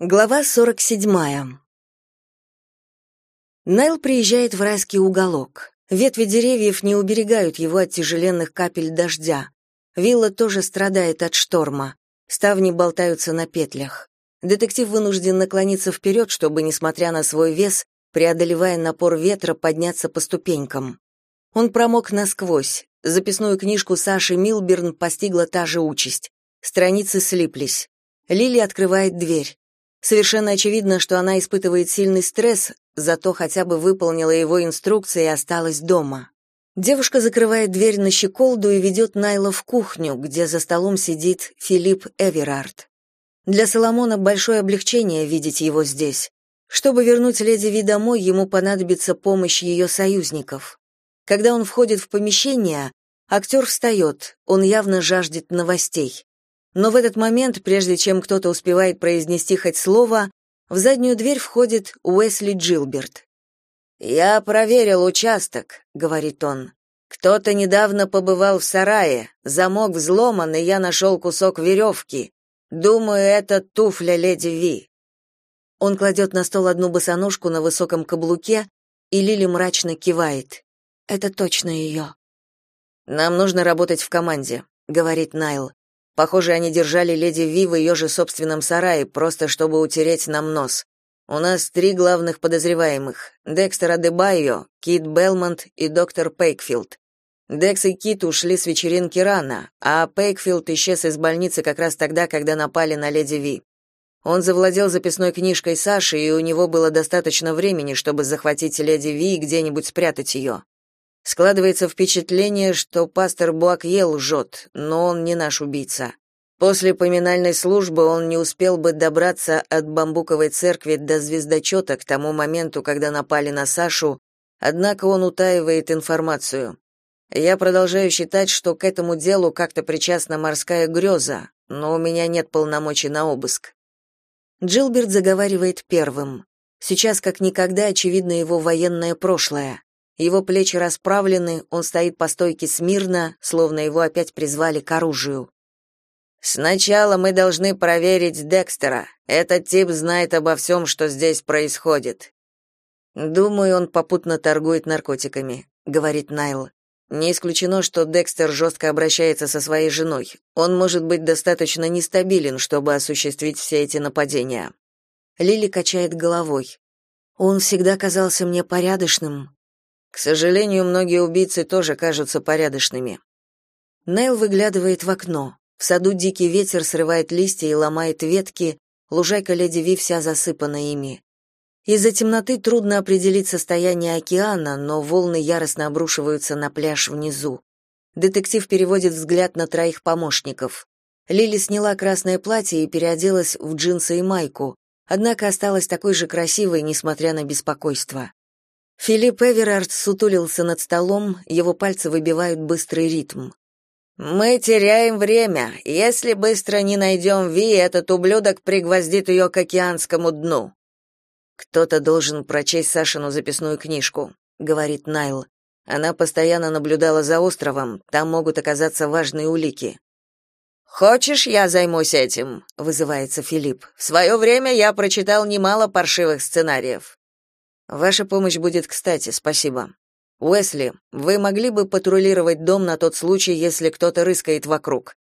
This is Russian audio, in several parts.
Глава 47. Найл приезжает в райский уголок. Ветви деревьев не уберегают его от тяжеленных капель дождя. Вилла тоже страдает от шторма. Ставни болтаются на петлях. Детектив вынужден наклониться вперед, чтобы, несмотря на свой вес, преодолевая напор ветра, подняться по ступенькам. Он промок насквозь. Записную книжку Саши Милберн постигла та же участь. Страницы слиплись. Лили открывает дверь. Совершенно очевидно, что она испытывает сильный стресс, зато хотя бы выполнила его инструкции и осталась дома. Девушка закрывает дверь на щеколду и ведет Найла в кухню, где за столом сидит Филипп Эверард. Для Соломона большое облегчение видеть его здесь. Чтобы вернуть леди Ви домой, ему понадобится помощь ее союзников. Когда он входит в помещение, актер встает, он явно жаждет новостей. Но в этот момент, прежде чем кто-то успевает произнести хоть слово, в заднюю дверь входит Уэсли Джилберт. «Я проверил участок», — говорит он. «Кто-то недавно побывал в сарае, замок взломан, и я нашел кусок веревки. Думаю, это туфля леди Ви». Он кладет на стол одну босоножку на высоком каблуке, и Лили мрачно кивает. «Это точно ее». «Нам нужно работать в команде», — говорит Найл. Похоже, они держали леди Ви в ее же собственном сарае, просто чтобы утереть нам нос. У нас три главных подозреваемых: Декстер Адебайо, Кит Белмонт и доктор Пейкфилд. Декс и Кит ушли с вечеринки рано, а Пейкфилд исчез из больницы как раз тогда, когда напали на леди Ви. Он завладел записной книжкой Саши, и у него было достаточно времени, чтобы захватить леди Ви и где-нибудь спрятать ее. Складывается впечатление, что пастор Буакье лжет, но он не наш убийца. После поминальной службы он не успел бы добраться от бамбуковой церкви до звездочета к тому моменту, когда напали на Сашу, однако он утаивает информацию. Я продолжаю считать, что к этому делу как-то причастна морская греза, но у меня нет полномочий на обыск. Джилберт заговаривает первым. Сейчас как никогда очевидно его военное прошлое. Его плечи расправлены, он стоит по стойке смирно, словно его опять призвали к оружию. Сначала мы должны проверить Декстера. Этот тип знает обо всем, что здесь происходит. Думаю, он попутно торгует наркотиками, говорит Найл. Не исключено, что Декстер жестко обращается со своей женой. Он может быть достаточно нестабилен, чтобы осуществить все эти нападения. Лили качает головой. Он всегда казался мне порядочным, к сожалению, многие убийцы тоже кажутся порядочными. Нейл выглядывает в окно. В саду дикий ветер срывает листья и ломает ветки, лужайка леди Ви вся засыпана ими. Из-за темноты трудно определить состояние океана, но волны яростно обрушиваются на пляж внизу. Детектив переводит взгляд на троих помощников. Лили сняла красное платье и переоделась в джинсы и майку, однако осталась такой же красивой, несмотря на беспокойство. Филипп Эверард сутулился над столом, его пальцы выбивают быстрый ритм. «Мы теряем время. Если быстро не найдем Ви, этот ублюдок пригвоздит ее к океанскому дну». «Кто-то должен прочесть Сашину записную книжку», — говорит Найл. Она постоянно наблюдала за островом, там могут оказаться важные улики. «Хочешь, я займусь этим?» — вызывается Филипп. «В свое время я прочитал немало паршивых сценариев». Ваша помощь будет кстати, спасибо. Уэсли, вы могли бы патрулировать дом на тот случай, если кто-то рыскает вокруг.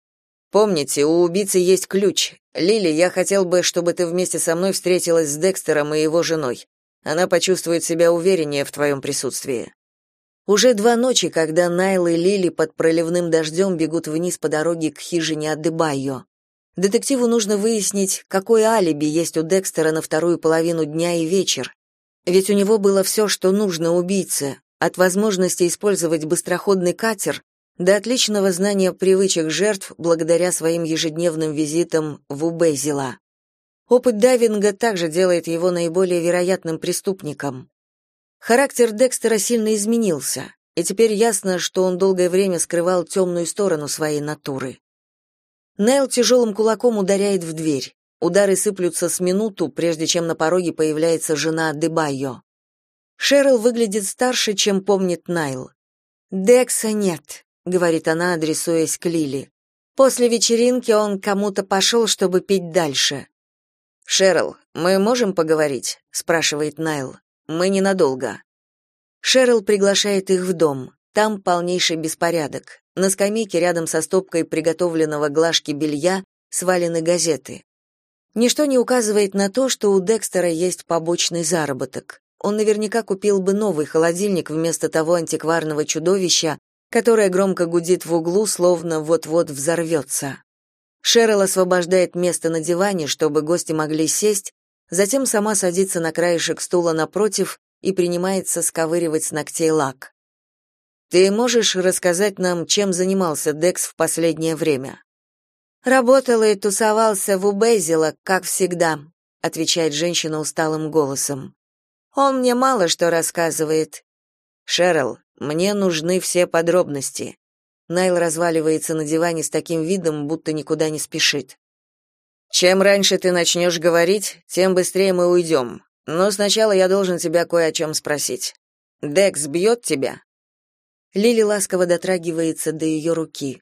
Помните, у убийцы есть ключ. Лили, я хотел бы, чтобы ты вместе со мной встретилась с Декстером и его женой. Она почувствует себя увереннее в твоем присутствии. Уже два ночи, когда Найл и Лили под проливным дождем бегут вниз по дороге к хижине Адебайо. Детективу нужно выяснить, какое алиби есть у Декстера на вторую половину дня и вечер, ведь у него было все, что нужно убийце, от возможности использовать быстроходный катер до отличного знания привычек жертв благодаря своим ежедневным визитам в Убезила. Опыт дайвинга также делает его наиболее вероятным преступником. Характер Декстера сильно изменился, и теперь ясно, что он долгое время скрывал темную сторону своей натуры. Нейл тяжелым кулаком ударяет в дверь. Удары сыплются с минуту, прежде чем на пороге появляется жена Дебайо. Шерил выглядит старше, чем помнит Найл. «Декса нет», — говорит она, адресуясь к Лили. «После вечеринки он кому-то пошел, чтобы пить дальше». «Шерл, мы можем поговорить?» — спрашивает Найл. «Мы ненадолго». Шерл приглашает их в дом. Там полнейший беспорядок. На скамейке рядом со стопкой приготовленного глажки белья свалены газеты. Ничто не указывает на то, что у Декстера есть побочный заработок. Он наверняка купил бы новый холодильник вместо того антикварного чудовища, которое громко гудит в углу, словно вот-вот взорвется. Шерл освобождает место на диване, чтобы гости могли сесть, затем сама садится на краешек стула напротив и принимается сковыривать с ногтей лак. «Ты можешь рассказать нам, чем занимался Декс в последнее время?» «Работал и тусовался в Убезила, как всегда», — отвечает женщина усталым голосом. «Он мне мало что рассказывает». «Шерл, мне нужны все подробности. Найл разваливается на диване с таким видом, будто никуда не спешит. Чем раньше ты начнешь говорить, тем быстрее мы уйдем. Но сначала я должен тебя кое о чем спросить. Декс бьет тебя?» Лили ласково дотрагивается до ее руки.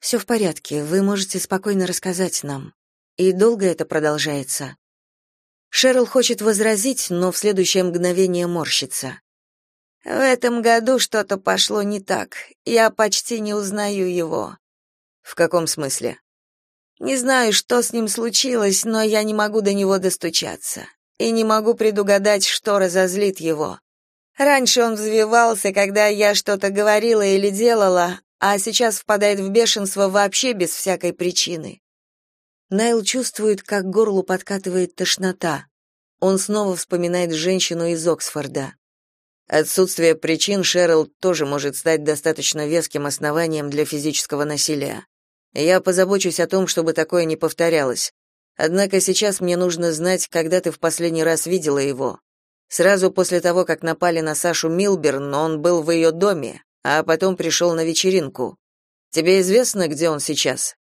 «Все в порядке, вы можете спокойно рассказать нам. И долго это продолжается?» Шерл хочет возразить, но в следующее мгновение морщится. В этом году что-то пошло не так. Я почти не узнаю его. В каком смысле? Не знаю, что с ним случилось, но я не могу до него достучаться и не могу предугадать, что разозлит его. Раньше он взвивался, когда я что-то говорила или делала, а сейчас впадает в бешенство вообще без всякой причины. Найл чувствует, как горлу подкатывает тошнота. Он снова вспоминает женщину из Оксфорда. Отсутствие причин Шерл тоже может стать достаточно веским основанием для физического насилия. Я позабочусь о том, чтобы такое не повторялось. Однако сейчас мне нужно знать, когда ты в последний раз видела его. Сразу после того, как напали на Сашу Милберн, он был в ее доме, а потом пришел на вечеринку. Тебе известно, где он сейчас?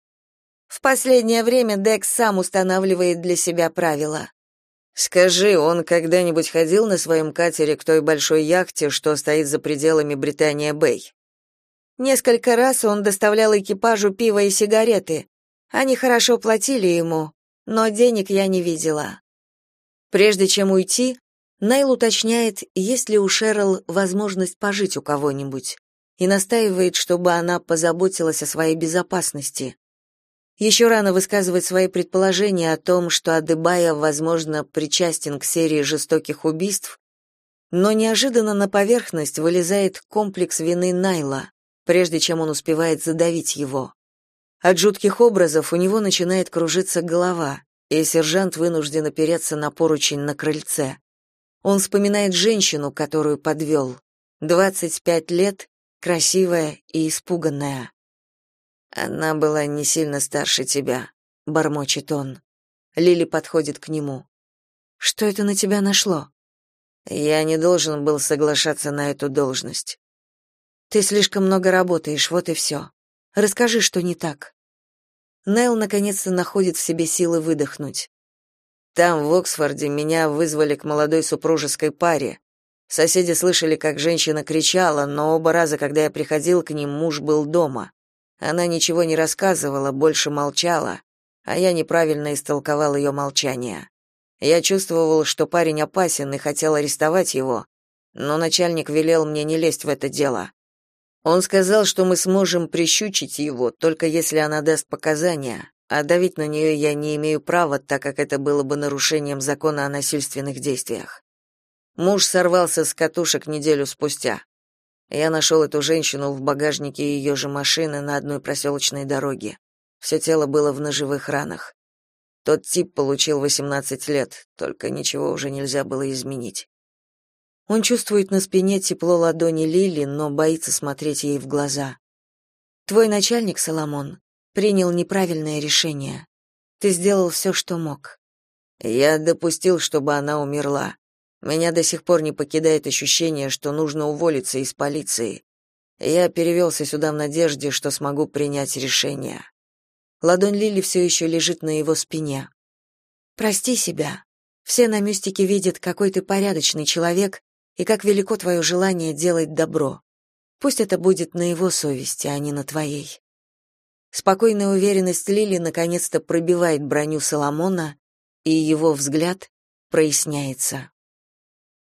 В последнее время Декс сам устанавливает для себя правила. Скажи, он когда-нибудь ходил на своем катере к той большой яхте, что стоит за пределами Британия-Бэй? Несколько раз он доставлял экипажу пиво и сигареты. Они хорошо платили ему, но денег я не видела. Прежде чем уйти, Найл уточняет, есть ли у Шерл возможность пожить у кого-нибудь, и настаивает, чтобы она позаботилась о своей безопасности. Еще рано высказывать свои предположения о том, что Адебая, возможно, причастен к серии жестоких убийств, но неожиданно на поверхность вылезает комплекс вины Найла, прежде чем он успевает задавить его. От жутких образов у него начинает кружиться голова, и сержант вынужден опереться на поручень на крыльце. Он вспоминает женщину, которую подвел. 25 лет, красивая и испуганная. Она была не сильно старше тебя, бормочет он. Лили подходит к нему. Что это на тебя нашло? Я не должен был соглашаться на эту должность. Ты слишком много работаешь, вот и все. Расскажи, что не так. Нел наконец-то находит в себе силы выдохнуть. Там, в Оксфорде, меня вызвали к молодой супружеской паре. Соседи слышали, как женщина кричала, но оба раза, когда я приходил к ним, муж был дома. Она ничего не рассказывала, больше молчала, а я неправильно истолковал ее молчание. Я чувствовал, что парень опасен и хотел арестовать его, но начальник велел мне не лезть в это дело. Он сказал, что мы сможем прищучить его, только если она даст показания, а давить на нее я не имею права, так как это было бы нарушением закона о насильственных действиях. Муж сорвался с катушек неделю спустя. Я нашел эту женщину в багажнике ее же машины на одной проселочной дороге. Все тело было в ножевых ранах. Тот тип получил 18 лет, только ничего уже нельзя было изменить. Он чувствует на спине тепло ладони Лили, но боится смотреть ей в глаза. Твой начальник, Соломон, принял неправильное решение. Ты сделал все, что мог. Я допустил, чтобы она умерла. Меня до сих пор не покидает ощущение, что нужно уволиться из полиции. Я перевелся сюда в надежде, что смогу принять решение. Ладонь Лили все еще лежит на его спине. Прости себя. Все на мюстике видят, какой ты порядочный человек и как велико твое желание делать добро. Пусть это будет на его совести, а не на твоей. Спокойная уверенность Лили наконец-то пробивает броню Соломона, и его взгляд проясняется.